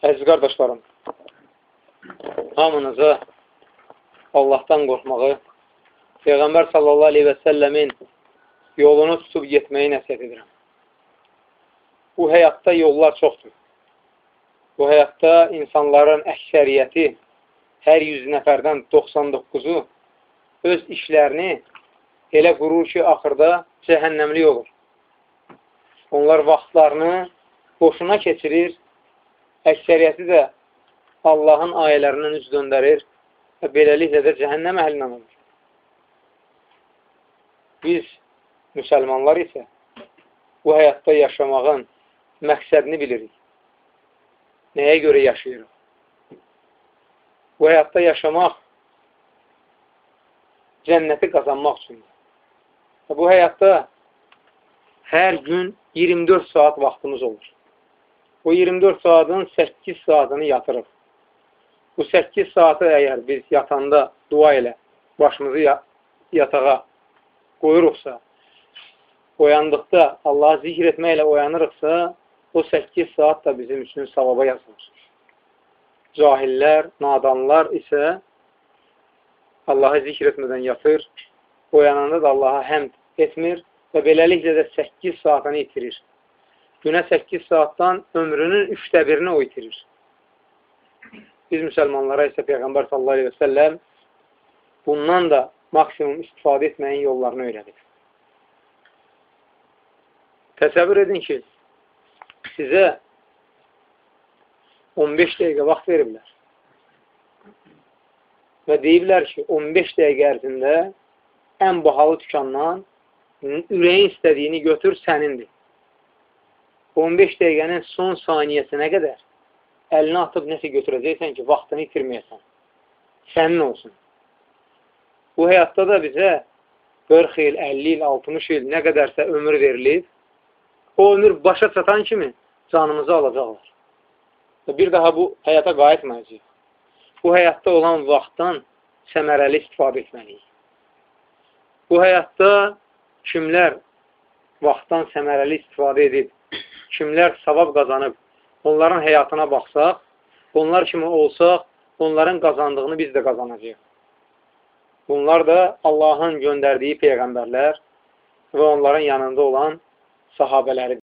Əziz qardaşlarım, hamınıza Allahdan qorxmağı, Peyğəmbər sallallahu aleyhi və səlləmin yolunu tutub getməyi nəsiyyət edirəm. Bu həyatda yollar çoxdur. Bu həyatda insanların əksəriyyəti, hər 100 nəfərdən 99-u öz işlərini elə qurur ki, axırda cəhənnəmlik olur. Onlar vaxtlarını boşuna keçirir, əksəriyyəti də Allahın ayələrindən üz döndərir və beləliklə də cəhənnəm əhlindən olur. Biz, müsəlmanlar isə bu həyatda yaşamağın məqsədini bilirik. Nəyə görə yaşayırıq? Bu həyatda yaşamaq cənnəti qazanmaq üçündür. Bu həyatda hər gün 24 saat vaxtımız olur. Bu 24 saatın 8 saatını yatırıq. Bu 8 saatı əgər biz yatanda dua ilə başımızı yatağa qoyuruqsa, oyandıqda Allahı zikr etməklə oyanırıqsa, o 8 saat da bizim üçün savaba yazılır. Cahillər, nadanlar isə Allahı zikr etmədən yatır, oyananda da Allaha həmd etmir və beləliklə də 8 saatını itirir günə 8 saatdan ömrünün üçdə birini o itirir. Biz müsəlmanlara isə Peyğəmbər sallallahu aleyhi və səlləm bundan da maksimum istifadə etməyin yollarını öyrədir. Təsəvvür edin ki, sizə 15 dəqiqə vaxt veriblər. Və deyiblər ki, 15 dəqiqə ərzində ən bahalı dükandan ürəyin istədiyini götür, sənindir. 15 dəqiqənin son saniyəsinə qədər əlinə atıb nəsə götürəcəksən ki, vaxtını itirməyəsən. Sənin olsun. Bu həyatda da bizə 40 il, 50 il, 60 il, nə qədərsə ömür verilib, o ömür başa çatan kimi canımızı alacaqlar. Bir daha bu həyata qayıtmayacaq. Bu həyatda olan vaxtdan səmərəli istifadə etməliyik. Bu həyatda kimlər vaxtdan səmərəli istifadə edib kimlər savab qazanıb, onların həyatına baxsaq, onlar kimi olsaq, onların qazandığını biz də qazanacaq. Bunlar da Allahın göndərdiyi peyğəmbərlər və onların yanında olan sahabələridir.